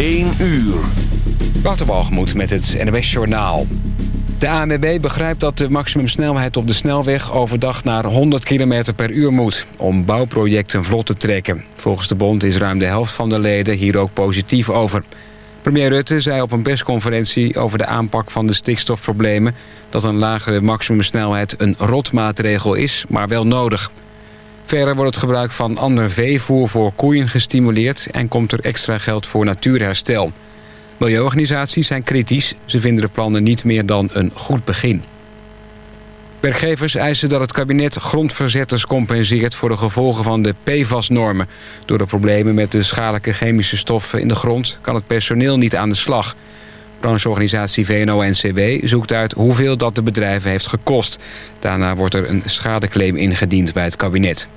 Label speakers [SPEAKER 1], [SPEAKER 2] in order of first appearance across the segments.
[SPEAKER 1] 1 uur.
[SPEAKER 2] Waterbalgemoed met het NWS Journaal. De ANWB begrijpt dat de maximumsnelheid op de snelweg... overdag naar 100 km per uur moet... om bouwprojecten vlot te trekken. Volgens de bond is ruim de helft van de leden hier ook positief over. Premier Rutte zei op een persconferentie over de aanpak van de stikstofproblemen... dat een lagere maximumsnelheid een rotmaatregel is, maar wel nodig... Verder wordt het gebruik van ander veevoer voor koeien gestimuleerd... en komt er extra geld voor natuurherstel. Milieuorganisaties zijn kritisch. Ze vinden de plannen niet meer dan een goed begin. Werkgevers eisen dat het kabinet grondverzetters compenseert... voor de gevolgen van de PFAS-normen. Door de problemen met de schadelijke chemische stoffen in de grond... kan het personeel niet aan de slag. Brancheorganisatie VNO-NCW zoekt uit hoeveel dat de bedrijven heeft gekost. Daarna wordt er een schadeclaim ingediend bij het kabinet.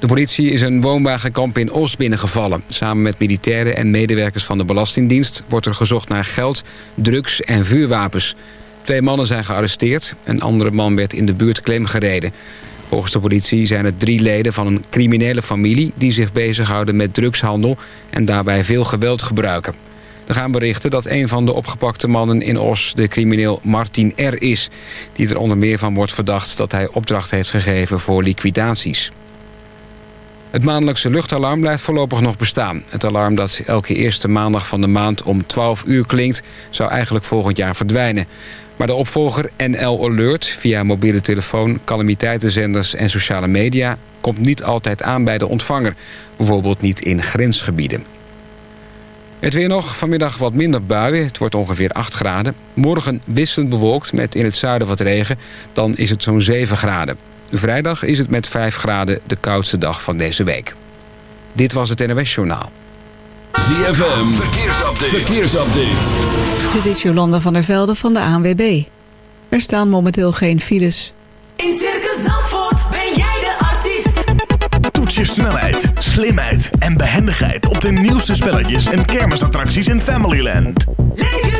[SPEAKER 2] De politie is een woonwagenkamp in Os binnengevallen. Samen met militairen en medewerkers van de Belastingdienst... wordt er gezocht naar geld, drugs en vuurwapens. Twee mannen zijn gearresteerd. Een andere man werd in de buurt gereden. Volgens de politie zijn het drie leden van een criminele familie... die zich bezighouden met drugshandel en daarbij veel geweld gebruiken. Er gaan berichten dat een van de opgepakte mannen in Os... de crimineel Martin R. is, die er onder meer van wordt verdacht... dat hij opdracht heeft gegeven voor liquidaties. Het maandelijkse luchtalarm blijft voorlopig nog bestaan. Het alarm dat elke eerste maandag van de maand om 12 uur klinkt... zou eigenlijk volgend jaar verdwijnen. Maar de opvolger NL Alert via mobiele telefoon, calamiteitenzenders en sociale media... komt niet altijd aan bij de ontvanger. Bijvoorbeeld niet in grensgebieden. Het weer nog, vanmiddag wat minder buien. Het wordt ongeveer 8 graden. Morgen wisselend bewolkt met in het zuiden wat regen. Dan is het zo'n 7 graden. Vrijdag is het met 5 graden de koudste dag van deze week. Dit was het NOS Journaal.
[SPEAKER 1] ZFM, verkeersupdate. verkeersupdate.
[SPEAKER 3] Dit is Jolanda van der Velde van de ANWB. Er staan momenteel geen files.
[SPEAKER 4] In Circus Zandvoort ben jij de artiest.
[SPEAKER 5] Toets je snelheid, slimheid en behendigheid... op de nieuwste spelletjes en kermisattracties in Familyland.
[SPEAKER 4] Leef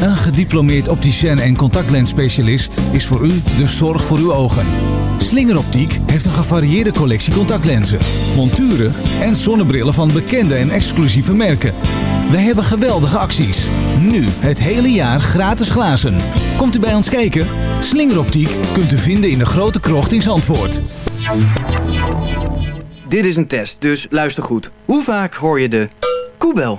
[SPEAKER 6] Een gediplomeerd opticien en contactlensspecialist is voor u de zorg voor uw ogen. Slingeroptiek heeft een gevarieerde collectie contactlenzen, monturen en zonnebrillen van bekende en exclusieve merken. Wij hebben geweldige acties. Nu het hele jaar gratis glazen. Komt u bij ons kijken? Slingeroptiek kunt u vinden in de grote krocht in Zandvoort.
[SPEAKER 7] Dit is een test, dus luister goed. Hoe vaak hoor je de koebel?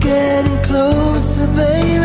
[SPEAKER 8] Getting closer, baby.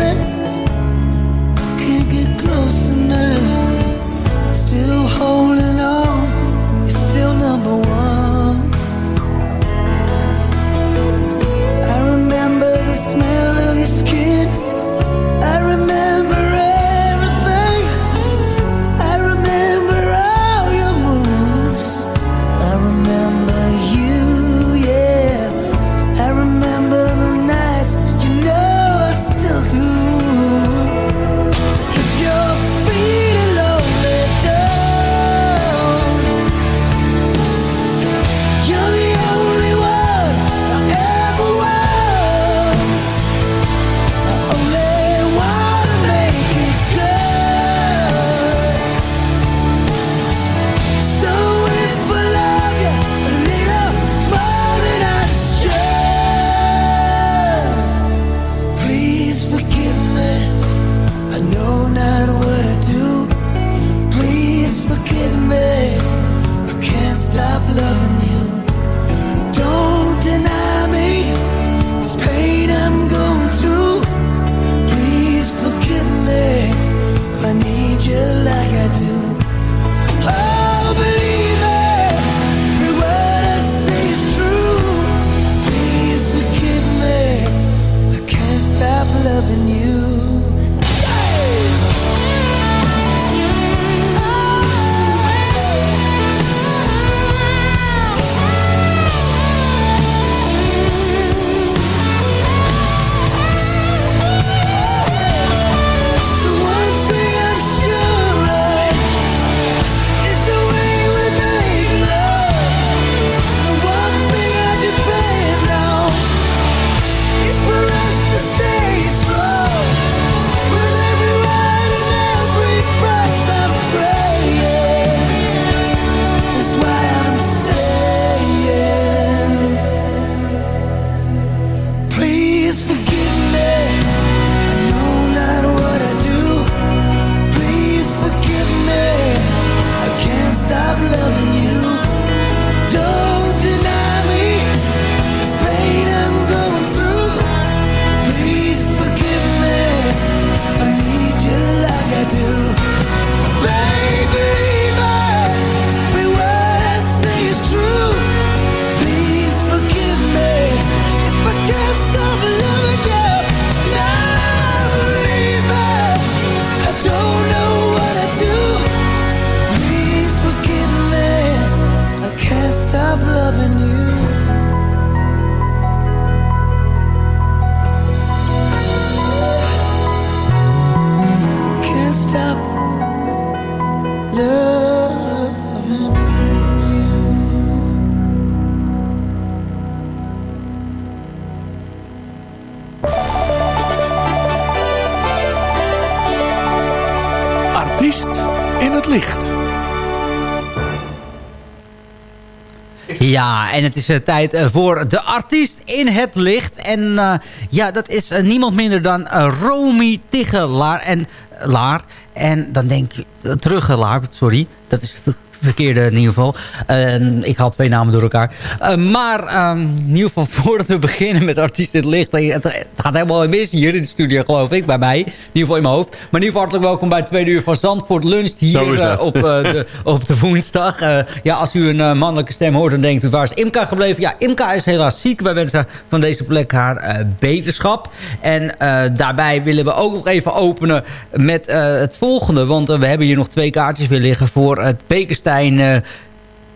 [SPEAKER 9] Ja, en het is uh, tijd uh, voor de artiest in het licht. En uh, ja, dat is niemand minder dan Romy Tigelaar. En, Laar. En dan denk je, Teruggelaar, sorry. Dat is verkeerde in ieder geval. Uh, ik haal twee namen door elkaar. Uh, maar um, in ieder geval voordat we beginnen met Artiest in het Licht. Het, het, gaat helemaal mis hier in de studio geloof ik. Bij mij. In ieder geval in mijn hoofd. Maar in ieder geval hartelijk welkom bij het tweede uur van Zandvoort Lunch. Hier uh, op, de, op de woensdag. ja, als u een mannelijke stem hoort dan denkt u waar is Imka gebleven? Ja, Imka is helaas ziek. Wij wensen van deze plek haar beterschap. En daarbij willen we ook nog even openen met het volgende. Want we hebben hier nog twee kaartjes weer liggen voor het Bekenstein Uh,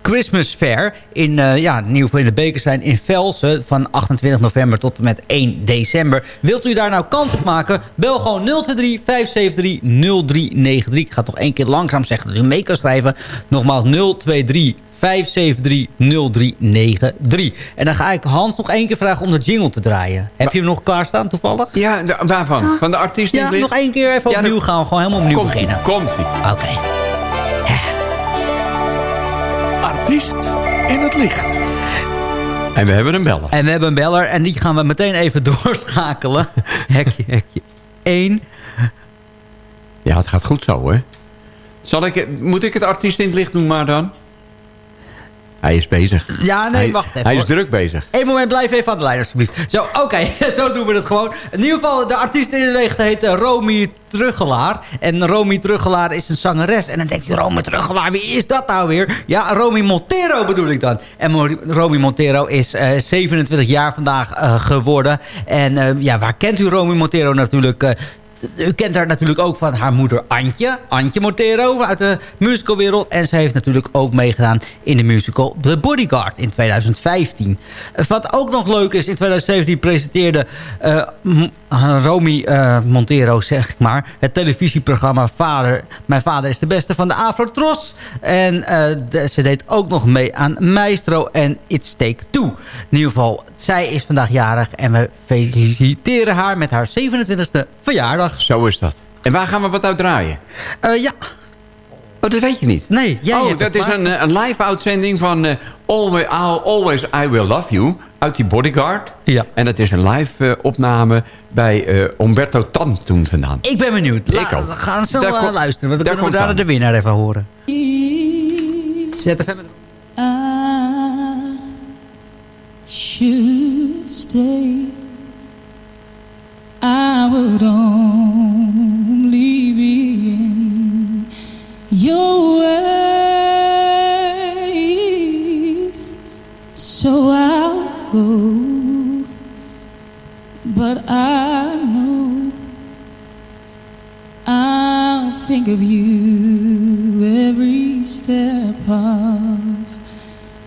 [SPEAKER 9] Christmas Fair in, uh, ja, in ieder geval in de Bekenstein in Velsen van 28 november tot en met 1 december. Wilt u daar nou kans op maken? Bel gewoon 023 573 0393. Ik ga nog één keer langzaam zeggen dat u mee kan schrijven. Nogmaals 023 573-0393. En dan ga ik Hans nog één keer vragen om de jingle te draaien. Heb je hem nog klaarstaan toevallig?
[SPEAKER 10] Ja, de, waarvan? Ah. Van de artiest
[SPEAKER 9] Ja, nog één keer even opnieuw gaan. Gewoon helemaal opnieuw
[SPEAKER 10] komt
[SPEAKER 9] beginnen.
[SPEAKER 10] Komt-ie.
[SPEAKER 9] Oké.
[SPEAKER 5] Artiest in het licht.
[SPEAKER 10] En we hebben een beller.
[SPEAKER 9] En we hebben een beller. En die gaan we meteen even doorschakelen. hekje, hekje. 1.
[SPEAKER 10] Ja, het gaat goed zo, hè? Zal ik, moet ik het artiest in het licht doen maar dan? Hij is bezig.
[SPEAKER 9] Ja, nee,
[SPEAKER 10] Hij-
[SPEAKER 9] wacht even.
[SPEAKER 10] Hij is druk bezig.
[SPEAKER 9] Eén moment, blijf even aan de lijn alsjeblieft. Zo, oké, zo doen we het gewoon. In ieder geval, de artiest in de leegte heet eh, Romy Truggelaar. En Romy Truggelaar is een zangeres. En dan denk je, Romy Truggelaar, wie is dat nou weer? Ja, Romy Montero bedoel ik dan. En Romy Montero is eh, 27 jaar vandaag eh, geworden. En ja, waar kent u Romy Montero natuurlijk... u kent haar natuurlijk ook van haar moeder Antje. Antje Montero uit de musicalwereld. En ze heeft natuurlijk ook meegedaan in de musical The Bodyguard in 2015. Eh, Wat ook nog leuk is, in 2017 presenteerde eh, Romy eh, Montero, zeg ik maar... het televisieprogramma Vader, Mijn Vader is de Beste van de Afrotros. En eh, de- ze deed ook nog mee aan Maestro en It's Take Two. In ieder geval, zij is vandaag jarig en we feliciteren haar met haar 27e verjaardag.
[SPEAKER 10] Zo is dat. En waar gaan we wat uit draaien?
[SPEAKER 9] Eh, ja.
[SPEAKER 10] Oh, dat weet je niet.
[SPEAKER 9] Nee, jij
[SPEAKER 10] Oh, dat is een, een live uitzending van eh, Always, I'll- Always I Will Love You uit die Bodyguard.
[SPEAKER 9] Ja.
[SPEAKER 10] En dat is een live eh, opname bij eh, Umberto Tan toen vandaan.
[SPEAKER 9] Ik ben benieuwd. La-
[SPEAKER 10] Ik ook.
[SPEAKER 9] We gaan zo
[SPEAKER 10] Daar
[SPEAKER 9] eh, luisteren. Want dan
[SPEAKER 10] daar
[SPEAKER 9] kunnen we daar
[SPEAKER 10] aan.
[SPEAKER 9] de winnaar even horen. Zet even
[SPEAKER 4] should stay. I would only be in your way. Go. But I know I'll think of you every step of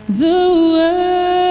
[SPEAKER 4] the way.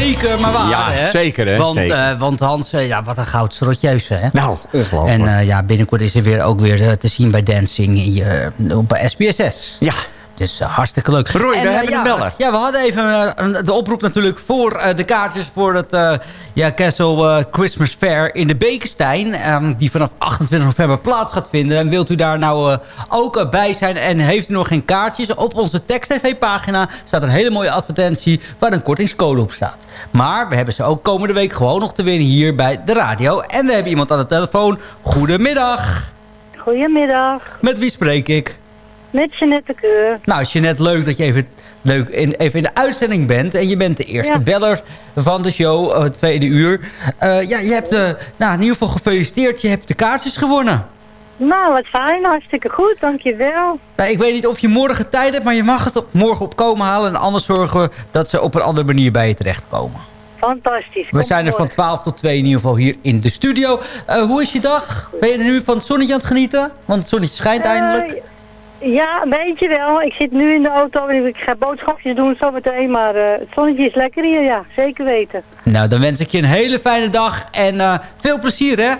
[SPEAKER 9] Zeker maar waar,
[SPEAKER 10] Ja,
[SPEAKER 9] hè?
[SPEAKER 10] zeker, hè?
[SPEAKER 9] Want,
[SPEAKER 10] Zeker.
[SPEAKER 9] eh, want Hans, eh, ja, wat een goudstrotjeus, hè?
[SPEAKER 10] Nou, ongelooflijk.
[SPEAKER 9] En eh, ja, binnenkort is hij weer ook weer te zien bij Dancing hier, op SBSS.
[SPEAKER 10] Ja.
[SPEAKER 9] Dus eh, hartstikke leuk.
[SPEAKER 10] Roy, we
[SPEAKER 9] En, eh,
[SPEAKER 10] hebben
[SPEAKER 9] ja,
[SPEAKER 10] een beller.
[SPEAKER 9] Ja, we hadden even eh, de oproep natuurlijk voor eh, de kaartjes voor het eh, ja, Castle eh, Christmas Fair in de Bekenstein. ehm, die vanaf 28 november plaats gaat vinden. En wilt u daar nou eh, ook bij zijn en heeft u nog geen kaartjes? Op onze tekst-tv-pagina staat een hele mooie advertentie waar een kortingscode op staat. Maar we hebben ze ook komende week gewoon nog te winnen hier bij de radio. En we hebben iemand aan de telefoon. Goedemiddag.
[SPEAKER 11] Goedemiddag.
[SPEAKER 9] Met wie spreek ik?
[SPEAKER 11] Met Jeanette de Keur.
[SPEAKER 9] Nou, Jeanette, leuk dat je even, leuk in, even in de uitzending bent. En je bent de eerste
[SPEAKER 11] Ja.
[SPEAKER 9] beller van de show, eh, tweede uur. Eh, ja, je hebt de, nou, in ieder geval gefeliciteerd. Je hebt de kaartjes gewonnen.
[SPEAKER 11] Nou, wat fijn, hartstikke goed, dankjewel.
[SPEAKER 9] Nou, ik weet niet of je morgen tijd hebt, maar je mag het op, morgen op komen halen. En anders zorgen we dat ze op een andere manier bij je terechtkomen.
[SPEAKER 11] Fantastisch.
[SPEAKER 9] We zijn er van 12 tot 2 in ieder geval hier in de studio. Eh, hoe is je dag? Ben je er nu van het zonnetje aan het genieten? Want het zonnetje schijnt eindelijk.
[SPEAKER 11] Ja, een beetje wel. Ik zit nu in de auto en ik ga boodschapjes doen zometeen. Maar eh, het zonnetje is lekker hier, ja. Zeker weten.
[SPEAKER 9] Nou, dan wens ik je een hele fijne dag en eh, veel plezier, hè?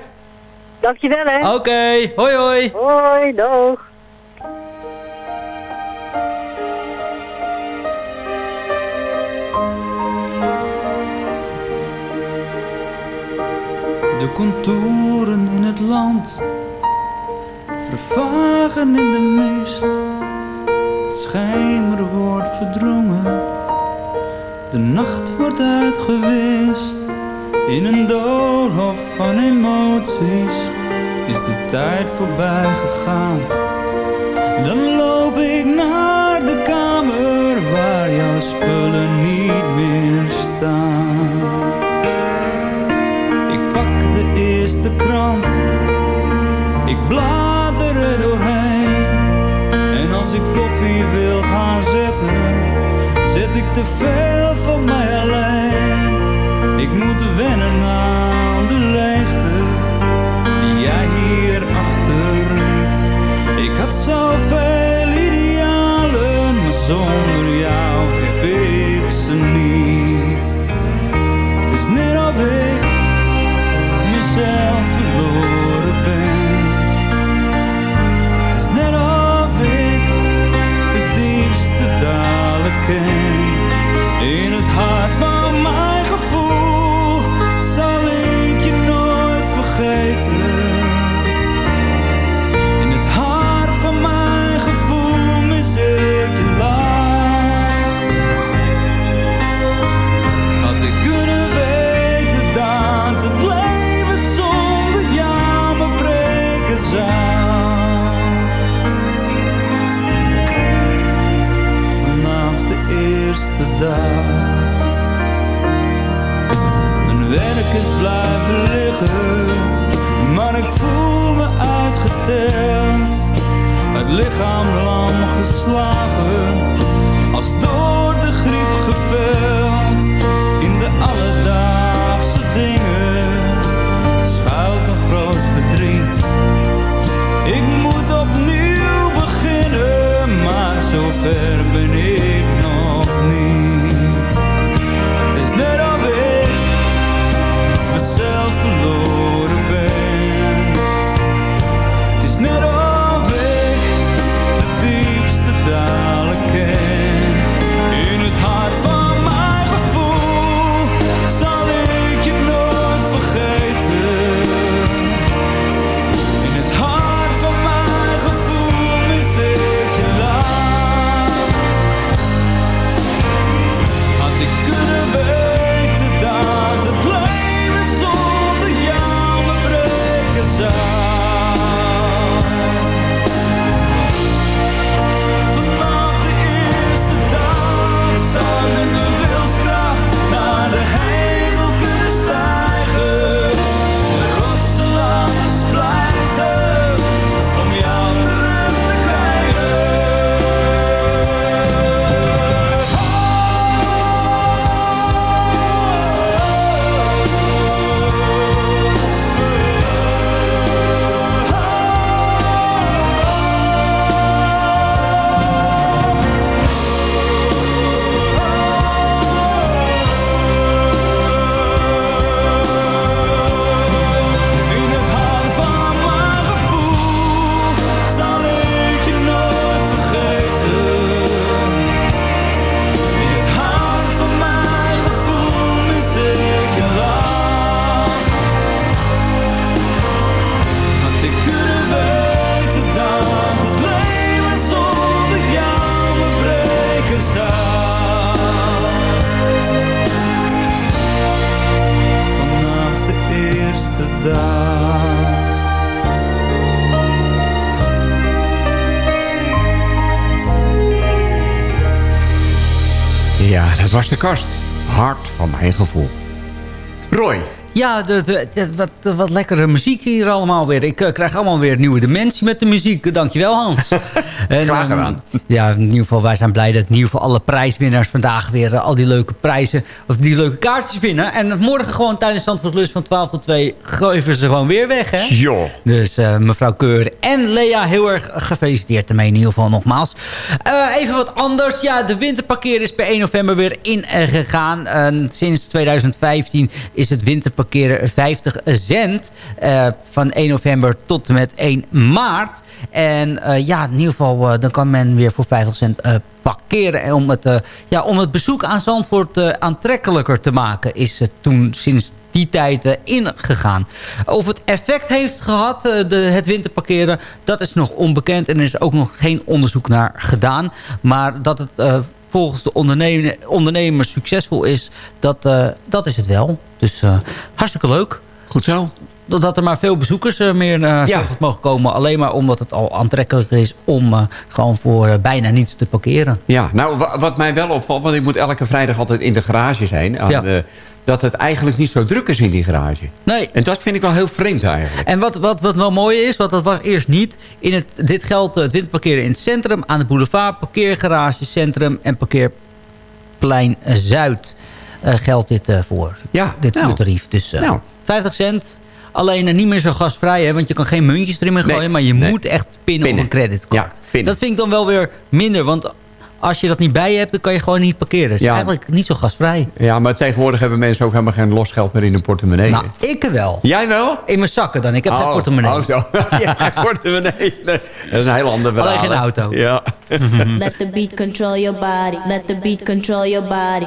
[SPEAKER 11] Dankjewel, hè.
[SPEAKER 9] Oké, hoi hoi.
[SPEAKER 11] Hoi, doeg.
[SPEAKER 12] De contouren in het land vervagen in de mist. Het schijmer wordt verdrongen, de nacht wordt uitgewist. In een doolhof van emoties is de tijd voorbij gegaan. Dan loop ik naar de kamer waar jouw spullen niet meer staan. Ik pak de eerste krant, ik blader te veel voor mij alleen. Ik moet wennen Het lichaam lam geslagen, als door de griep geveld. In de alledaagse dingen schuilt een groot verdriet. Ik moet opnieuw beginnen, maar zover ben ik De,
[SPEAKER 10] de-
[SPEAKER 9] wat, lekkere muziek hier allemaal weer. Ik eh, krijg allemaal weer nieuwe dimensie met de muziek. Dankjewel Hans. en,
[SPEAKER 10] Graag
[SPEAKER 9] ehm,
[SPEAKER 10] gedaan.
[SPEAKER 9] ja, in ieder geval, wij zijn blij dat in ieder geval alle prijswinnaars vandaag weer eh, al die leuke prijzen, of die leuke kaartjes winnen. En morgen gewoon tijdens Zandvoort Lust van 12 tot 2 geven ze gewoon weer weg, hè?
[SPEAKER 10] Joh.
[SPEAKER 9] Dus eh, mevrouw Keur en Lea, heel erg gefeliciteerd ermee in ieder geval nogmaals. Even wat anders. Ja, de winterparkeer is per 1 november weer ingegaan. En sinds 2015 is het winterparkeren 50 cent. Eh, van 1 november tot en met 1 maart. En eh, ja, in ieder geval eh, dan kan men weer voor 50 cent parkeren. En om het, ja, om het bezoek aan Zandvoort aantrekkelijker te maken... is het toen sinds die tijd ingegaan. Of het effect heeft gehad, eh, de, het winterparkeren... dat is nog onbekend en er is ook nog geen onderzoek naar gedaan. Maar dat het volgens de ondernemer, succesvol is... Dat, dat is het wel. Dus hartstikke leuk.
[SPEAKER 10] Goed zo.
[SPEAKER 9] Dat er maar veel bezoekers eh, meer naar Zandvoort mogen komen. Alleen maar omdat het al aantrekkelijker is... om eh, gewoon voor eh, bijna niets te parkeren.
[SPEAKER 10] Ja, nou, wa- wat mij wel opvalt... want ik moet elke vrijdag altijd in de garage zijn... Aan
[SPEAKER 9] Ja.
[SPEAKER 10] de- dat het eigenlijk niet zo druk is in die garage.
[SPEAKER 9] Nee.
[SPEAKER 10] En dat vind ik wel heel vreemd eigenlijk.
[SPEAKER 9] En wat, wat, wat wel mooi is, want dat was eerst niet... In het, dit geldt het winterparkeren in het centrum, aan de boulevard... parkeergarage, centrum en parkeerplein Zuid... eh, geldt dit eh, voor.
[SPEAKER 10] Ja,
[SPEAKER 9] dit
[SPEAKER 10] nou.
[SPEAKER 9] uurtarief. Dus eh,
[SPEAKER 10] Nou.
[SPEAKER 9] 50 cent. Alleen niet meer zo gasvrij, hè, want je kan geen muntjes erin meer
[SPEAKER 10] Nee,
[SPEAKER 9] gooien... maar je
[SPEAKER 10] nee.
[SPEAKER 9] moet echt pinnen,
[SPEAKER 10] Pinnen.
[SPEAKER 9] op een creditcard.
[SPEAKER 10] Ja.
[SPEAKER 9] Dat vind ik dan wel weer minder, want als je dat niet bij je hebt... dan kan je gewoon niet parkeren. Het is
[SPEAKER 10] Ja.
[SPEAKER 9] eigenlijk niet zo gasvrij.
[SPEAKER 10] Ja, maar tegenwoordig hebben mensen ook helemaal geen losgeld meer in hun portemonnee.
[SPEAKER 9] Nou, ik wel.
[SPEAKER 10] Jij wel?
[SPEAKER 9] In mijn zakken dan. Ik heb geen
[SPEAKER 10] Oh,
[SPEAKER 9] portemonnee.
[SPEAKER 10] Oh, zo. ja, geen portemonnee. Nee, dat is een heel ander verhaal.
[SPEAKER 9] Alleen geen auto.
[SPEAKER 10] Ja.
[SPEAKER 13] Let the beat control your body. Let the beat control your body.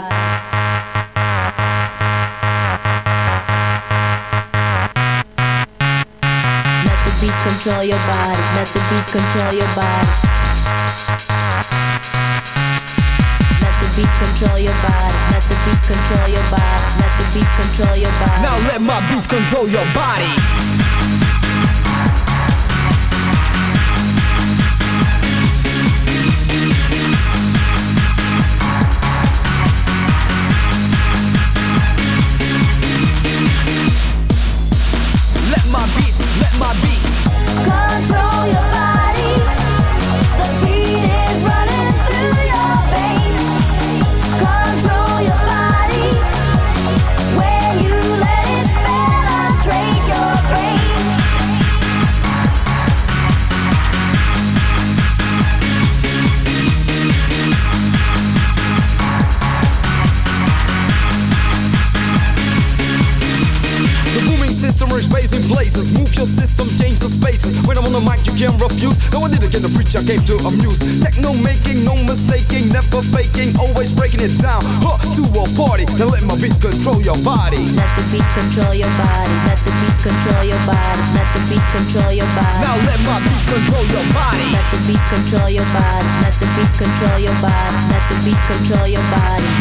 [SPEAKER 13] Control your body. Let the beat control your body. Let the beat control your body. Let the beat control your body. Let the beat control your body.
[SPEAKER 14] Now let my beats control your body. I came to amuse. Techno making, no mistaking, never faking, always breaking it down. Huh, to a party, now let my beat control your body.
[SPEAKER 13] Let the beat control your body. Let the beat control your body. Let the beat control your body.
[SPEAKER 14] Now let my beat control your body.
[SPEAKER 13] Let the beat control your body. Let the beat control your body. Let the beat control your body.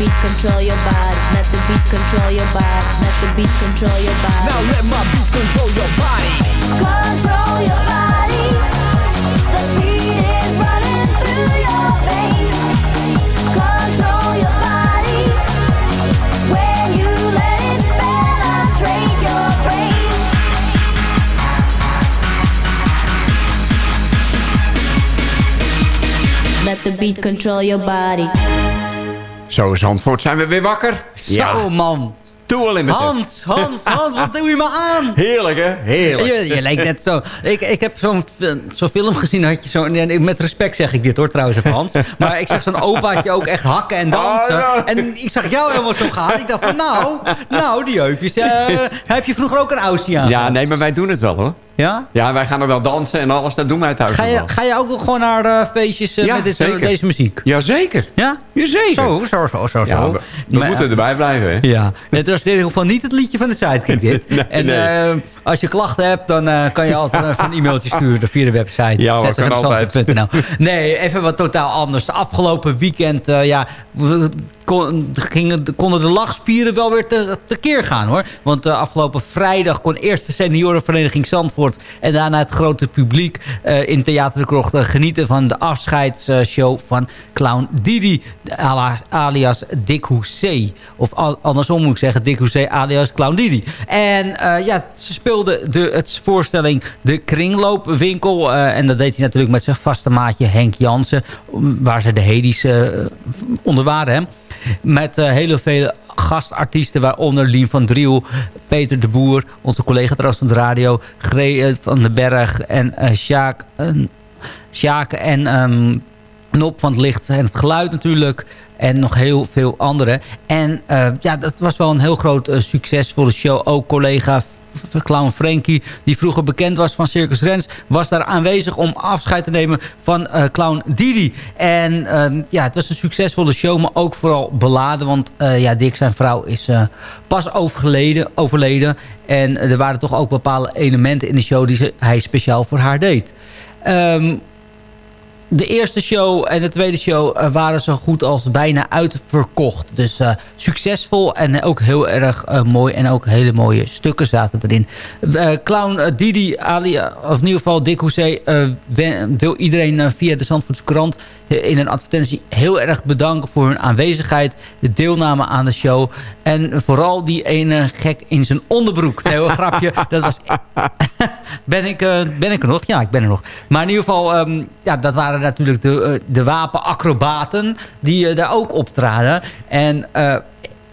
[SPEAKER 14] Beat
[SPEAKER 13] control your body. Let the beat control your body. Let the beat control your body.
[SPEAKER 14] Now let my beat control your body.
[SPEAKER 15] Control your body. The beat is running through your veins. Control your body. When you let it penetrate your brain. Let the beat control your body.
[SPEAKER 10] Zo, Zandvoort, zijn we weer wakker?
[SPEAKER 9] Zo, man.
[SPEAKER 10] Tour Limited.
[SPEAKER 9] Hans, Hans, Hans, wat doe je me aan?
[SPEAKER 10] Heerlijk, hè? Heerlijk.
[SPEAKER 9] Je, je lijkt net zo... Ik, ik heb zo'n zo'n film gezien, had je zo... Met respect zeg ik dit hoor, trouwens even Hans. Maar ik zag zo'n opaatje ook echt hakken en dansen.
[SPEAKER 10] Oh.
[SPEAKER 9] En ik zag jou helemaal zo gaan. Ik dacht van, nou, nou, die heupjes. eh, heb je vroeger ook een aussie aan?
[SPEAKER 10] Ja, nee, maar wij doen het wel, hoor.
[SPEAKER 9] Ja?
[SPEAKER 10] Ja, wij gaan er wel dansen en alles. Dat doen wij thuis
[SPEAKER 9] Ga je,
[SPEAKER 10] wel.
[SPEAKER 9] ga je ook nog gewoon naar eh, feestjes eh,
[SPEAKER 10] Ja,
[SPEAKER 9] met dit,
[SPEAKER 10] zeker.
[SPEAKER 9] deze muziek?
[SPEAKER 10] Jazeker.
[SPEAKER 9] Ja?
[SPEAKER 10] Jazeker.
[SPEAKER 9] Zo, zo, zo, zo.
[SPEAKER 10] Ja,
[SPEAKER 9] zo.
[SPEAKER 10] we, we
[SPEAKER 9] Maar,
[SPEAKER 10] moeten erbij blijven, hè?
[SPEAKER 9] Ja, het was in ieder geval niet het liedje van de sidekick dit.
[SPEAKER 10] Nee,
[SPEAKER 9] en
[SPEAKER 10] nee.
[SPEAKER 9] eh, als je klachten hebt, dan eh, kan je altijd een e-mailtje sturen via de website.
[SPEAKER 10] Ja hoor, kan
[SPEAKER 9] zfmzandvoort.nl. Nee, even wat totaal anders. Afgelopen weekend, eh, ja, we kon, gingen, konden de lachspieren wel weer te, tekeer gaan hoor. Want eh, afgelopen vrijdag kon eerst de seniorenvereniging Zandvoort... en daarna het grote publiek eh, in Theater de Krocht eh, genieten van de afscheidsshow van clown Didi alias Dick Housset. Of andersom moet ik zeggen, Dick Housset alias Clown Didi. En ja, ze speelde de het voorstelling De Kringloopwinkel. en dat deed hij natuurlijk met zijn vaste maatje Henk Jansen. Waar ze de Hedis eh, onder waren. Met eh, hele vele gastartiesten, waaronder Lien van Driel, Peter de Boer, onze collega trouwens van de radio, Gree eh, van den Berg en eh Sjaak, en ehm, Nop van het licht en het geluid natuurlijk. En nog heel veel andere. En ja, dat was wel een heel groot eh, succesvolle show. Ook collega Clown Frankie, die vroeger bekend was van Circus Rens... was daar aanwezig om afscheid te nemen van eh, Clown Didi. En ehm, ja, het was een succesvolle show, maar ook vooral beladen. Want eh, ja, Dick, zijn vrouw, is eh, pas overleden, overleden. En er waren toch ook bepaalde elementen in de show... die hij speciaal voor haar deed. Ehm, de eerste show en de tweede show eh, waren zo goed als bijna uitverkocht. Dus eh, succesvol en ook heel erg eh, mooi. En ook hele mooie stukken zaten erin. Clown Didi, alia, of in ieder geval Dick wen- wil iedereen via de Zandvoortse krant in een advertentie heel erg bedanken voor hun aanwezigheid. De deelname aan de show. En vooral die ene gek in zijn onderbroek. Nee hoor, grapje. Dat was ben ik, ben ik er nog? Ja, ik ben er nog. Maar in ieder geval, ehm, ja, dat waren natuurlijk de, eh, de wapenacrobaten die eh, daar ook optraden. En, eh,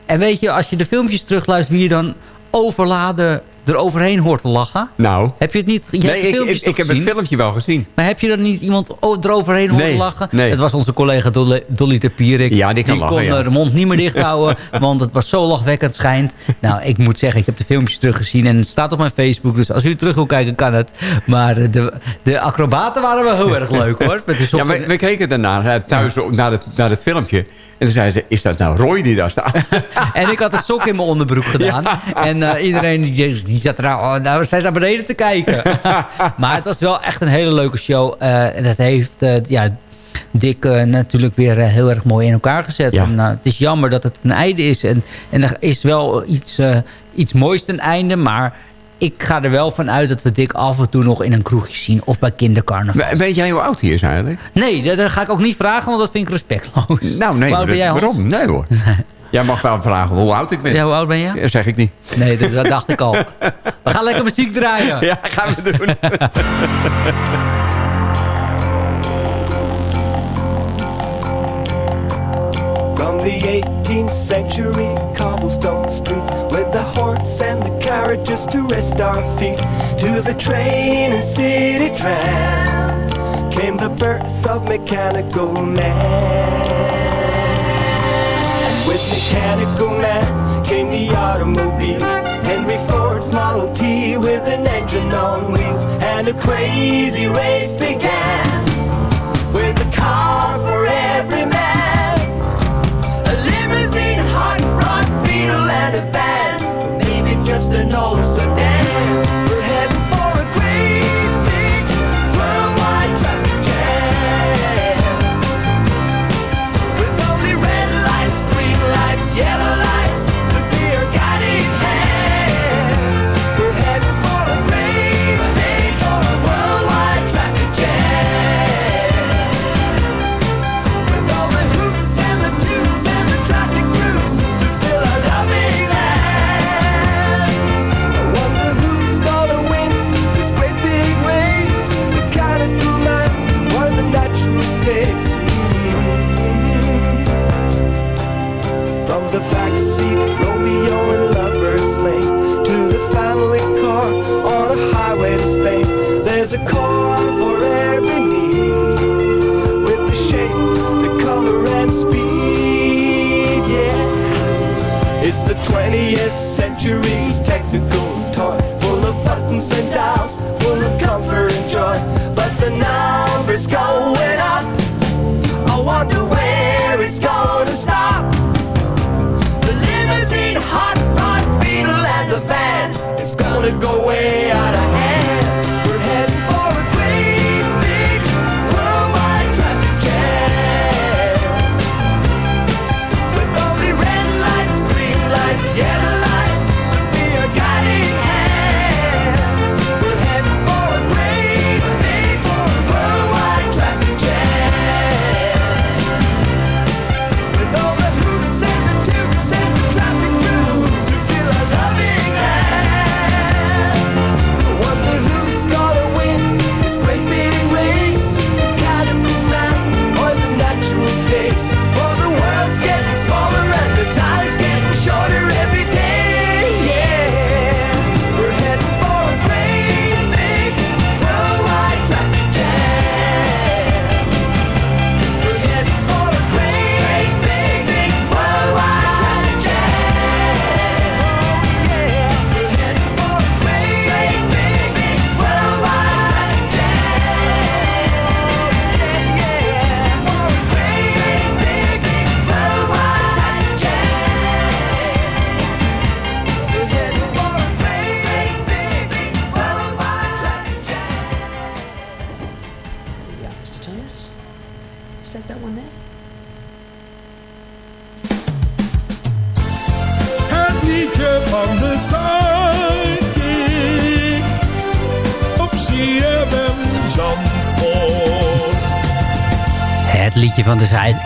[SPEAKER 9] en weet je, als je de filmpjes terugluistert, wie je dan overladen eroverheen hoort lachen.
[SPEAKER 10] Nou.
[SPEAKER 9] Heb je het niet? Je
[SPEAKER 10] nee, ik,
[SPEAKER 9] filmpjes
[SPEAKER 10] ik, ik heb het filmpje wel gezien.
[SPEAKER 9] Maar heb je dan niet iemand eroverheen
[SPEAKER 10] Nee,
[SPEAKER 9] lachen?
[SPEAKER 10] nee.
[SPEAKER 9] Het was onze collega Dolly, Dolly de Pierik.
[SPEAKER 10] Ja, die kan lachen,
[SPEAKER 9] kon
[SPEAKER 10] ja.
[SPEAKER 9] de mond niet meer dicht houden. want het was zo lachwekkend schijnt. Nou, ik moet zeggen, ik heb de filmpjes teruggezien. En het staat op mijn Facebook. Dus als u terug wil kijken, kan het. Maar de, de acrobaten waren wel heel erg leuk hoor. Met de
[SPEAKER 10] Ja,
[SPEAKER 9] sokken-
[SPEAKER 10] we, keken daarna eh, thuis op- naar, het, naar het filmpje. En toen zei ze, is dat nou Roy die daar staat?
[SPEAKER 9] En ik had een sok in mijn onderbroek gedaan. En eh, iedereen die, die zat er nou, oh, nou, zij naar beneden te kijken. maar het was wel echt een hele leuke show. eh, en dat heeft eh, ja, Dick eh, natuurlijk weer heel erg mooi in elkaar gezet.
[SPEAKER 10] Ja.
[SPEAKER 9] En, eh, het is jammer dat het een einde is. En, en er is wel iets, iets moois ten einde. Maar ik ga er wel van uit dat we Dick af en toe nog in een kroegje zien. Of bij kindercarnaval.
[SPEAKER 10] We- Weet jij hoe oud hij is eigenlijk?
[SPEAKER 9] Nee, dat, dat ga ik ook niet vragen, want dat vind ik respectloos.
[SPEAKER 10] Nou, nee. Dat-
[SPEAKER 9] jij,
[SPEAKER 10] waarom? Nee hoor. Jij mag wel vragen hoe oud ik ben.
[SPEAKER 9] Ja, hoe oud ben je?
[SPEAKER 10] Ja, zeg ik niet.
[SPEAKER 9] Nee, dat, dat dacht ik al. We gaan lekker muziek draaien.
[SPEAKER 10] Ja, gaan we doen.
[SPEAKER 8] From the 18th century cobblestone streets with the horse and the carriages to rest our feet to the train and city tram came the birth of mechanical man. With mechanical man came the automobile. Henry Ford's Model T with an engine on wheels and a crazy race began with a car for
[SPEAKER 16] centavos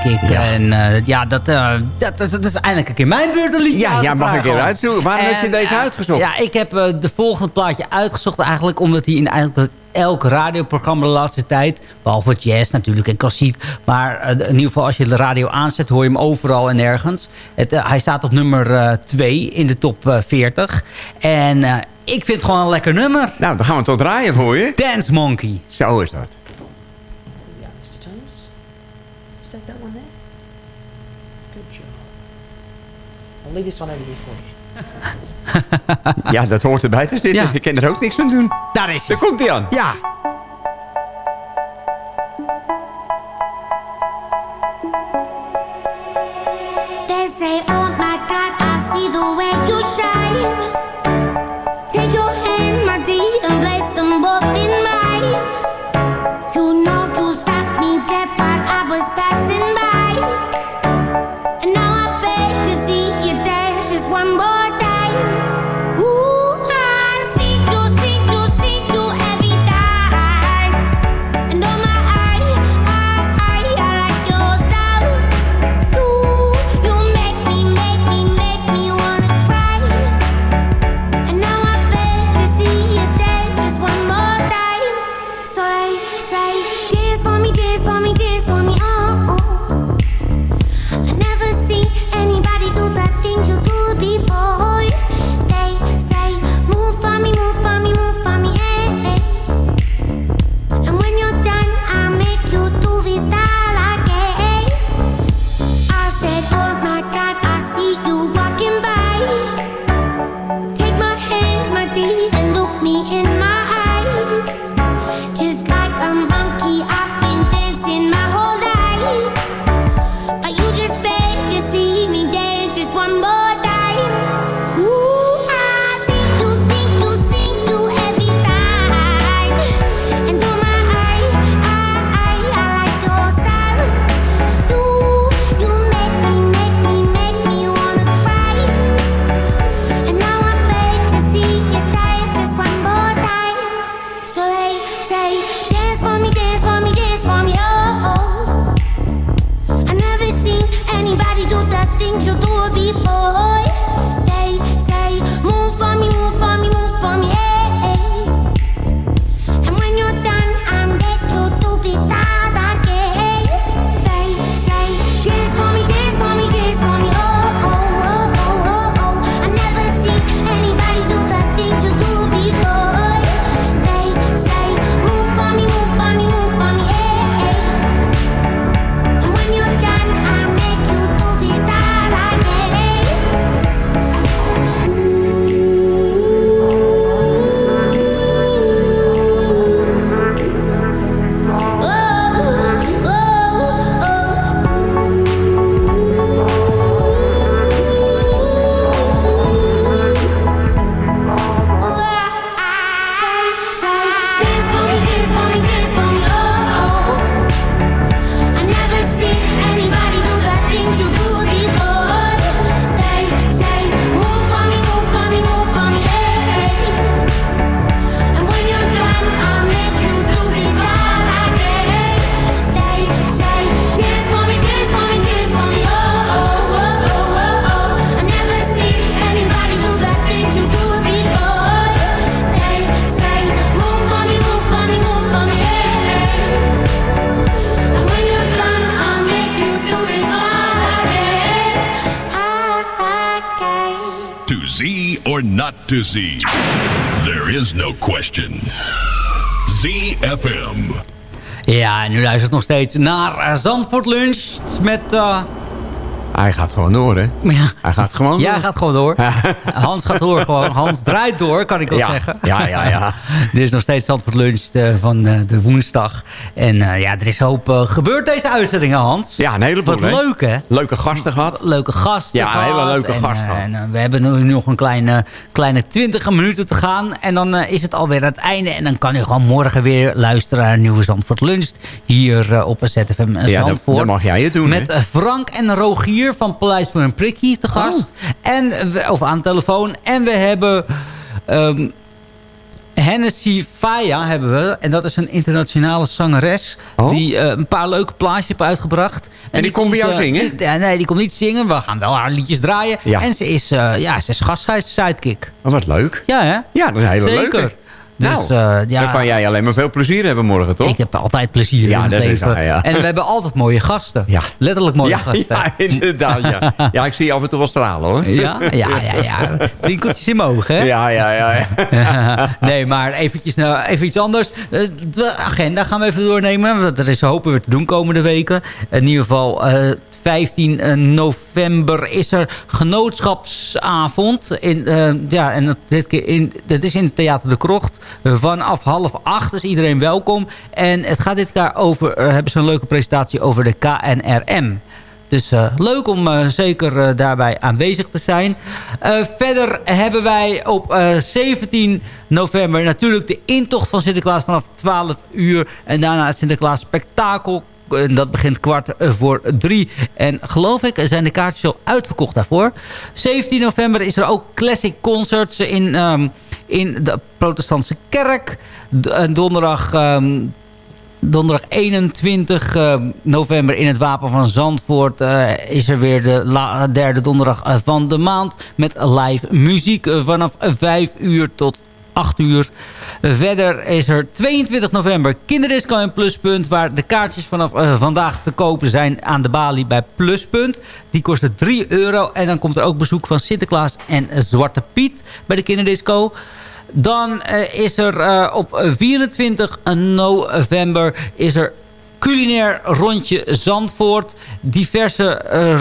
[SPEAKER 16] En eh, ja, eh, dat, dat, is eindelijk een keer mijn beurt een liedje
[SPEAKER 10] Ja, ja mag ik
[SPEAKER 16] eruit
[SPEAKER 10] uitzoeken. Waarom heb je deze uitgezocht?
[SPEAKER 16] Ja, ik heb uh, de volgende plaatje uitgezocht eigenlijk omdat hij in eigenlijk elk radioprogramma de laatste tijd... behalve jazz natuurlijk en klassiek... maar in ieder geval als je de radio aanzet... hoor je hem overal en nergens. Het, hij staat op nummer 2 in de top 40. En ik vind het gewoon een lekker nummer.
[SPEAKER 10] Nou, dan gaan we tot draaien voor je.
[SPEAKER 16] Dance Monkey.
[SPEAKER 10] Zo is dat.
[SPEAKER 17] just that one there? Good job. I'll leave this one over here for you.
[SPEAKER 10] ja, dat hoort erbij te zitten. Ja. Ik kan er ook niks van doen.
[SPEAKER 16] Daar is hij.
[SPEAKER 10] Daar komt hij aan.
[SPEAKER 16] Ja.
[SPEAKER 18] To?
[SPEAKER 19] There is no question. ZFM.
[SPEAKER 9] Ja, en u luistert nog steeds naar Zandvoort Lunch met... eh,
[SPEAKER 10] Hij gaat gewoon door, hè?
[SPEAKER 9] Ja.
[SPEAKER 10] Hij gaat gewoon
[SPEAKER 9] Ja,
[SPEAKER 10] door.
[SPEAKER 9] hij gaat gewoon door. Hans gaat door gewoon. Hans draait door, kan ik wel
[SPEAKER 10] Ja,
[SPEAKER 9] zeggen.
[SPEAKER 10] ja, ja, ja.
[SPEAKER 9] Dit is nog steeds Zandvoort Lunch eh, van eh, de woensdag. En eh, ja, er is hoop uh, gebeurd deze uitzendingen, Hans.
[SPEAKER 10] Ja, een heleboel,
[SPEAKER 9] Wat leuk, hè?
[SPEAKER 10] Leuke gasten gehad.
[SPEAKER 9] Leuke gasten
[SPEAKER 10] Ja, een hele leuke
[SPEAKER 9] en,
[SPEAKER 10] gast gehad.
[SPEAKER 9] En, we hebben nu nog een kleine, kleine 20 minuten te gaan. En dan is het alweer het einde. En dan kan u gewoon morgen weer luisteren naar Nieuwe Zandvoort Lunch. Hier op ZFM
[SPEAKER 10] Ja,
[SPEAKER 9] Zandvoort.
[SPEAKER 10] dan mag jij het doen,
[SPEAKER 9] Met Frank en Rogier van Paleis voor een Prikkie te gast. En, we- of aan de telefoon. En we hebben... ehm Hennessy Faya hebben we. En dat is een internationale zangeres. Die eh, een paar leuke plaatjes heeft uitgebracht. En,
[SPEAKER 10] die komt bij jou
[SPEAKER 9] eh,
[SPEAKER 10] zingen?
[SPEAKER 9] die- ja, nee, die komt niet zingen. We gaan wel haar liedjes draaien.
[SPEAKER 10] Ja.
[SPEAKER 9] En ze is, eh ja, ze is gastsidekick.
[SPEAKER 10] Oh, wat leuk.
[SPEAKER 9] Ja, hè?
[SPEAKER 10] Ja, dat is hele
[SPEAKER 9] Zeker.
[SPEAKER 10] leuke.
[SPEAKER 9] Dus,
[SPEAKER 10] nou,
[SPEAKER 9] eh, ja,
[SPEAKER 10] dan kan jij alleen maar veel plezier hebben morgen, toch?
[SPEAKER 9] Ik heb altijd plezier
[SPEAKER 10] Ja,
[SPEAKER 9] in het
[SPEAKER 10] dat is
[SPEAKER 9] leven.
[SPEAKER 10] waar, ja.
[SPEAKER 9] En we hebben altijd mooie gasten.
[SPEAKER 10] Ja.
[SPEAKER 9] Letterlijk mooie
[SPEAKER 10] ja,
[SPEAKER 9] gasten.
[SPEAKER 10] ja, inderdaad, ja. Ja, ik zie je af en toe wel stralen, hoor.
[SPEAKER 9] Ja, ja, ja, ja. Twinkeltjes in mijn ogen, hè?
[SPEAKER 10] Ja, ja, ja. ja.
[SPEAKER 9] nee, maar eventjes, nou, even iets anders. Eh, De agenda gaan we even doornemen. Want er is hopen weer te doen komende weken. In ieder geval... eh, 15 november is er genootschapsavond. In, eh, ja, en dit keer in, dat is in het Theater de Krocht. eh, vanaf half acht is iedereen welkom. En het gaat dit keer over... eh, hebben ze een leuke presentatie over de KNRM. Dus eh, leuk om eh, zeker eh, daarbij aanwezig te zijn. Eh, verder hebben wij op eh, 17 november natuurlijk de intocht van Sinterklaas vanaf 12 uur. En daarna het Sinterklaas spektakel. En dat begint kwart eh, voor drie. En geloof ik zijn de kaartjes al uitverkocht daarvoor. 17 november is er ook Classic Concerts in, ehm, in de protestantse kerk. En donderdag... ehm, Donderdag 21 eh, november in het Wapen van Zandvoort eh, is er weer de derde donderdag eh, van de maand. Met live muziek eh, vanaf 5 uur tot 8 uur. Verder is er 22 november kinderdisco in Pluspunt. Waar de kaartjes vanaf eh, vandaag te kopen zijn aan de balie bij Pluspunt. Die kosten 3 euro. En dan komt er ook bezoek van Sinterklaas en Zwarte Piet bij de kinderdisco. Dan eh, is er eh, op 24 november is er culinair rondje Zandvoort. Diverse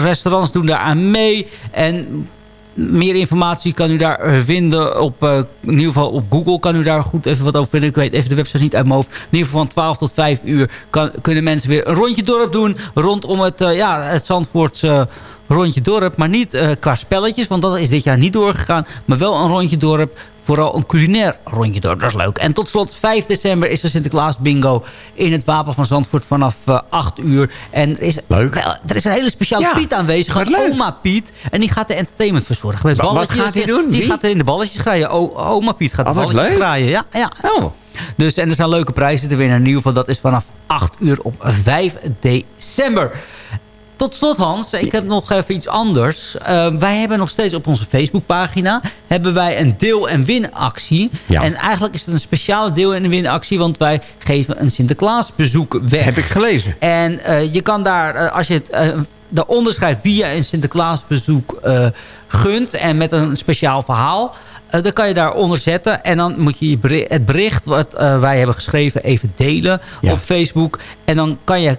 [SPEAKER 9] restaurants doen daar aan mee. En meer informatie kan u daar eh, vinden. Op, eh, in ieder geval op Google kan u daar goed even wat over vinden. Ik weet even de website niet uit mijn hoofd. In ieder geval van 12 tot 5 uur kan, kunnen mensen weer een rondje dorp doen. Rondom het, eh, ja, het Zandvoortse rondje dorp. Maar niet qua spelletjes, want dat is dit jaar niet doorgegaan. Maar wel een rondje dorp. Vooral een culinair rondje dorp. Dat is leuk. En tot slot 5 december is de Sinterklaas bingo in het Wapen van Zandvoort vanaf eh, 8 uur. En er is,
[SPEAKER 10] Leuk.
[SPEAKER 9] er is een hele speciale
[SPEAKER 10] Ja,
[SPEAKER 9] Piet aanwezig. Een oma Piet. En die gaat de entertainment verzorgen. Met
[SPEAKER 10] wat gaat hij doen?
[SPEAKER 9] Die
[SPEAKER 10] Wie?
[SPEAKER 9] gaat in de balletjes graaien. O, oma Piet gaat de
[SPEAKER 10] Oh, wat
[SPEAKER 9] balletjes
[SPEAKER 10] leuk.
[SPEAKER 9] graaien. Ja, ja.
[SPEAKER 10] Oh.
[SPEAKER 9] Dus, en er zijn leuke prijzen te winnen. In ieder geval, dat is vanaf 8 uur op 5 december. Tot slot Hans, ik heb nog even iets anders. Eh, wij hebben nog steeds op onze Facebookpagina... hebben wij een deel- en winactie.
[SPEAKER 10] Ja.
[SPEAKER 9] En eigenlijk is het een speciale deel- en winactie... want wij geven een Sinterklaasbezoek weg.
[SPEAKER 10] Heb ik gelezen.
[SPEAKER 9] En eh, je kan daar, eh, als je het daaronder schrijft... wie je een Sinterklaasbezoek eh gunt... en met een speciaal verhaal... dan kan je daaronder zetten. En dan moet je het bericht wat wij hebben geschreven... even delen
[SPEAKER 10] Ja.
[SPEAKER 9] op Facebook. En dan kan je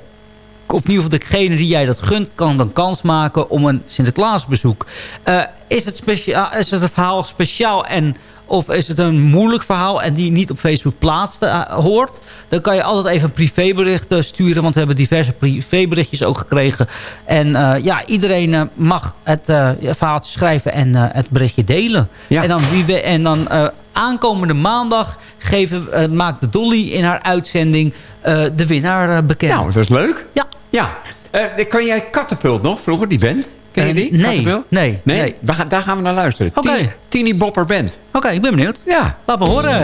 [SPEAKER 9] of in ieder geval degene die jij dat gunt... kan dan kans maken om een Sinterklaasbezoek. Eh, is, het specia- is het een verhaal speciaal en... Of is het een moeilijk verhaal en die niet op Facebook plaatst eh, hoort... dan kan je altijd even een privébericht eh, sturen... want we hebben diverse privéberichtjes ook gekregen. En ja, iedereen mag het verhaaltje schrijven en het berichtje delen.
[SPEAKER 10] Ja.
[SPEAKER 9] En dan, wie we, en dan aankomende maandag geven, maakt de Dolly in haar uitzending... de winnaar bekend.
[SPEAKER 10] Nou, dat is leuk.
[SPEAKER 9] Ja.
[SPEAKER 10] Ja. Eh, kan jij Katapult nog vroeger, die band? Ken je
[SPEAKER 9] Eh,
[SPEAKER 10] die?
[SPEAKER 9] nee, nee, nee.
[SPEAKER 10] Daar gaan we naar luisteren.
[SPEAKER 9] Oké.
[SPEAKER 10] Tini Bopper Band.
[SPEAKER 9] Oké, ik ben benieuwd.
[SPEAKER 10] Ja.
[SPEAKER 9] Laat me horen.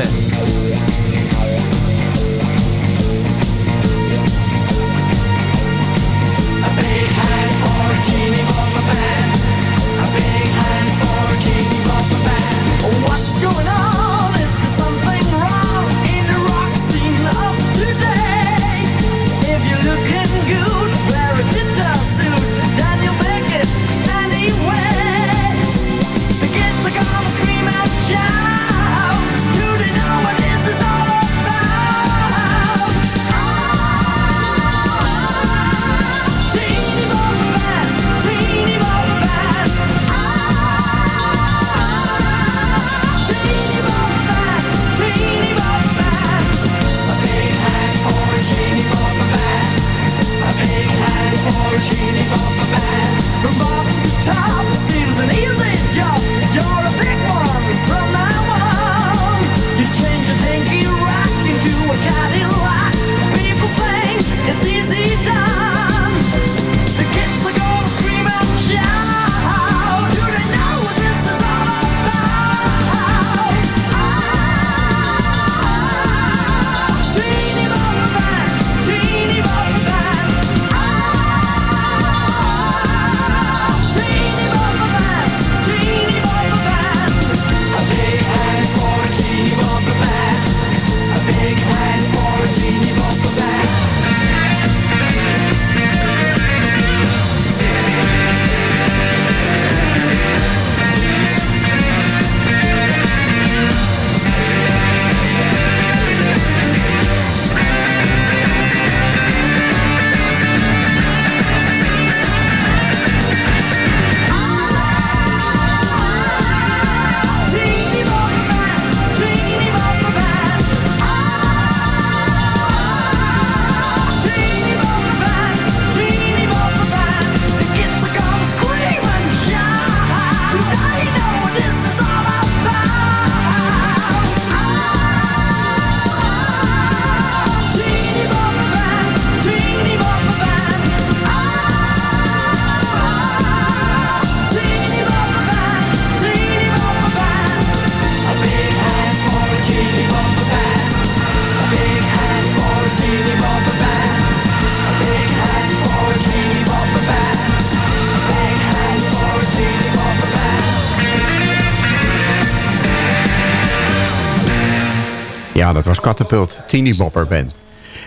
[SPEAKER 10] Ja, dat was Catapult, Teeny Bopper Band.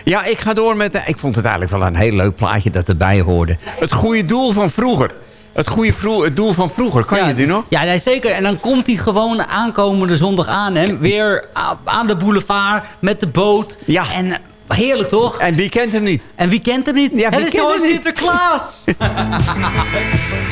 [SPEAKER 10] Ja, ik ga door met... de- ik vond het eigenlijk wel een heel leuk plaatje dat erbij hoorde. Het goede doel van vroeger. Het goede vro- het doel van vroeger. Kan je die nog?
[SPEAKER 9] Ja, nee, zeker. En dan komt hij gewoon aankomende zondag aan. Hè? Weer aan de boulevard met de boot.
[SPEAKER 10] Ja.
[SPEAKER 9] En eh, heerlijk toch?
[SPEAKER 10] En wie kent hem niet?
[SPEAKER 9] En wie kent hem niet?
[SPEAKER 10] Ja,
[SPEAKER 9] het is gewoon
[SPEAKER 10] hem?
[SPEAKER 9] Sinterklaas.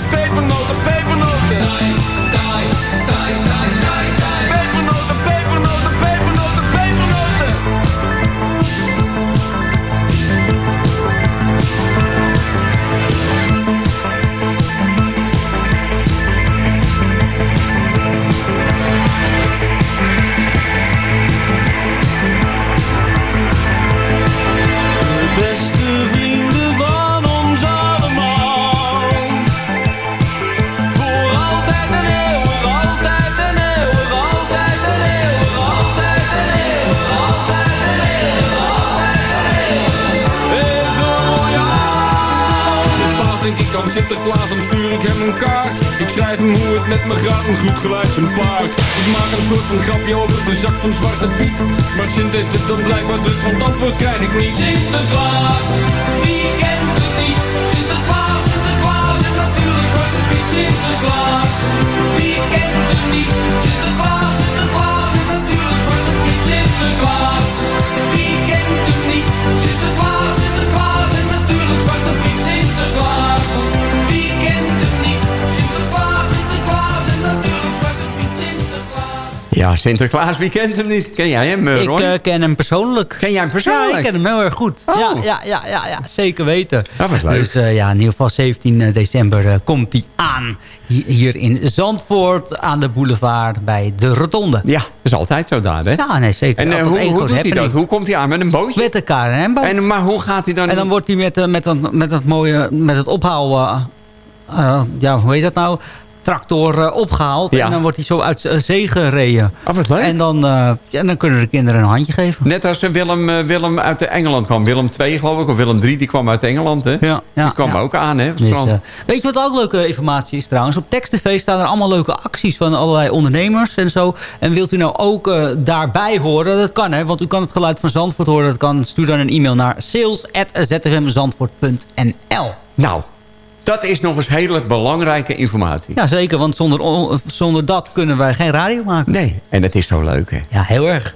[SPEAKER 20] pepernoten, pepernoten, een grapje over de zak van Zwarte Piet. Maar Sint heeft het dan blijkbaar druk, want antwoord krijg ik niet. Sinterklaas, wie kent
[SPEAKER 10] hem niet? Ken jij hem, eh,
[SPEAKER 9] Ik eh, ken hem persoonlijk.
[SPEAKER 10] Ken jij hem persoonlijk?
[SPEAKER 9] Ja, ik ken hem heel erg goed.
[SPEAKER 10] Oh.
[SPEAKER 9] Ja, ja, ja, ja, ja, zeker weten.
[SPEAKER 10] Dat was leuk.
[SPEAKER 9] Dus eh, ja, in ieder geval 17 december komt hij aan. Hi- Hier in Zandvoort aan de boulevard bij de Rotonde.
[SPEAKER 10] Ja, dat is altijd zo daar, hè?
[SPEAKER 9] Ja, nee, zeker.
[SPEAKER 10] En hoe, hoe doet hij dat? Hoe komt hij aan? Met een bootje?
[SPEAKER 9] Met de KNM-boot.
[SPEAKER 10] En, maar hoe gaat hij dan...
[SPEAKER 9] En dan wordt hij met, met, dat, met dat mooie, met het ophaal, eh, ja, hoe heet dat nou? Tractor eh, opgehaald.
[SPEAKER 10] Ja.
[SPEAKER 9] En dan wordt hij zo uit eh, zee gereden.
[SPEAKER 10] Oh, wat leuk.
[SPEAKER 9] En dan, eh, ja, dan kunnen de kinderen een handje geven.
[SPEAKER 10] Net als Willem, Willem uit Engeland kwam. Willem II geloof ik, of Willem III, die kwam uit Engeland, hè?
[SPEAKER 9] Ja, ja,
[SPEAKER 10] die kwam
[SPEAKER 9] ja.
[SPEAKER 10] ook aan, hè?
[SPEAKER 9] Dus, weet je wat ook leuke informatie is trouwens? Op TextTV staan er allemaal leuke acties van allerlei ondernemers en zo. En wilt u nou ook daarbij horen? Dat kan hè, want u kan het geluid van Zandvoort horen. Dat kan. Stuur dan een e-mail naar sales.zfmzandvoort.nl
[SPEAKER 10] Nou, dat is nog eens hele belangrijke informatie.
[SPEAKER 9] Ja, zeker, want zonder, on- zonder dat kunnen wij geen radio maken.
[SPEAKER 10] Nee, en het is zo leuk, hè?
[SPEAKER 9] Ja, heel erg.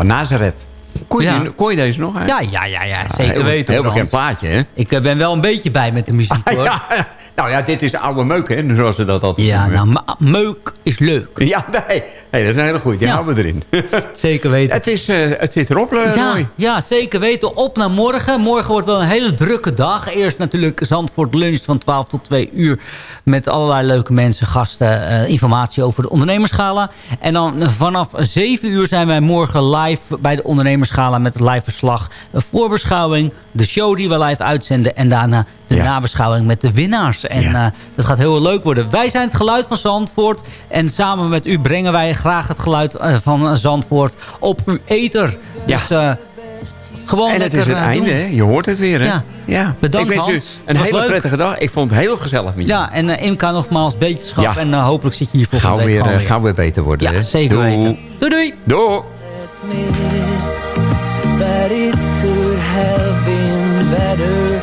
[SPEAKER 10] Van Nazareth. Kon je,
[SPEAKER 9] Ja.
[SPEAKER 10] die- kon je deze nog?
[SPEAKER 9] Ja, ja, ja, ja zeker
[SPEAKER 10] heel,
[SPEAKER 9] weten.
[SPEAKER 10] Heel bekend plaatje, hè?
[SPEAKER 9] Ik eh, ben wel een beetje bij met de muziek, hoor.
[SPEAKER 10] ja, nou ja, dit is de oude meuk, hè? Zoals ze dat altijd
[SPEAKER 9] Ja,
[SPEAKER 10] noemen.
[SPEAKER 9] nou, ma- meuk is leuk.
[SPEAKER 10] Ja, nee. Nee, dat is een hele goede. Die
[SPEAKER 9] Ja.
[SPEAKER 10] houden we erin.
[SPEAKER 9] Zeker weten.
[SPEAKER 10] het, is, eh, het zit erop, eh,
[SPEAKER 9] Ja,
[SPEAKER 10] Roy.
[SPEAKER 9] ja, zeker weten. Op naar morgen. Morgen wordt wel een hele drukke dag. Eerst natuurlijk Zandvoort lunch van 12 tot 2 uur. Met allerlei leuke mensen, gasten, eh, informatie over de ondernemerschala. En dan vanaf 7 uur zijn wij morgen live bij de ondernemerschala met het live verslag. Een voorbeschouwing, de show die we live uitzenden. En daarna de nabeschouwing met de winnaars. En eh, dat gaat heel leuk worden. Wij zijn het geluid van Zandvoort. En samen met u brengen wij graag het geluid eh, van Zandvoort op uw ether. Dus eh, gewoon
[SPEAKER 10] En het is het
[SPEAKER 9] eh,
[SPEAKER 10] einde, hè? Je hoort het weer, hè?
[SPEAKER 9] Ja.
[SPEAKER 10] ja.
[SPEAKER 9] Bedankt,
[SPEAKER 10] Ik wens
[SPEAKER 9] Hans.
[SPEAKER 10] u een hele
[SPEAKER 9] leuk.
[SPEAKER 10] prettige dag. Ik vond het heel gezellig met je.
[SPEAKER 9] Ja, en eh, Imka nogmaals beterschap.
[SPEAKER 10] Ja.
[SPEAKER 9] En eh, hopelijk zit je hier volgende
[SPEAKER 10] Gauw
[SPEAKER 9] week
[SPEAKER 10] weer, eh, gauw weer beter worden,
[SPEAKER 9] Ja,
[SPEAKER 10] hè?
[SPEAKER 9] zeker
[SPEAKER 10] Doei.
[SPEAKER 9] weten. Doei doei.
[SPEAKER 10] Doei.
[SPEAKER 8] that it could have been better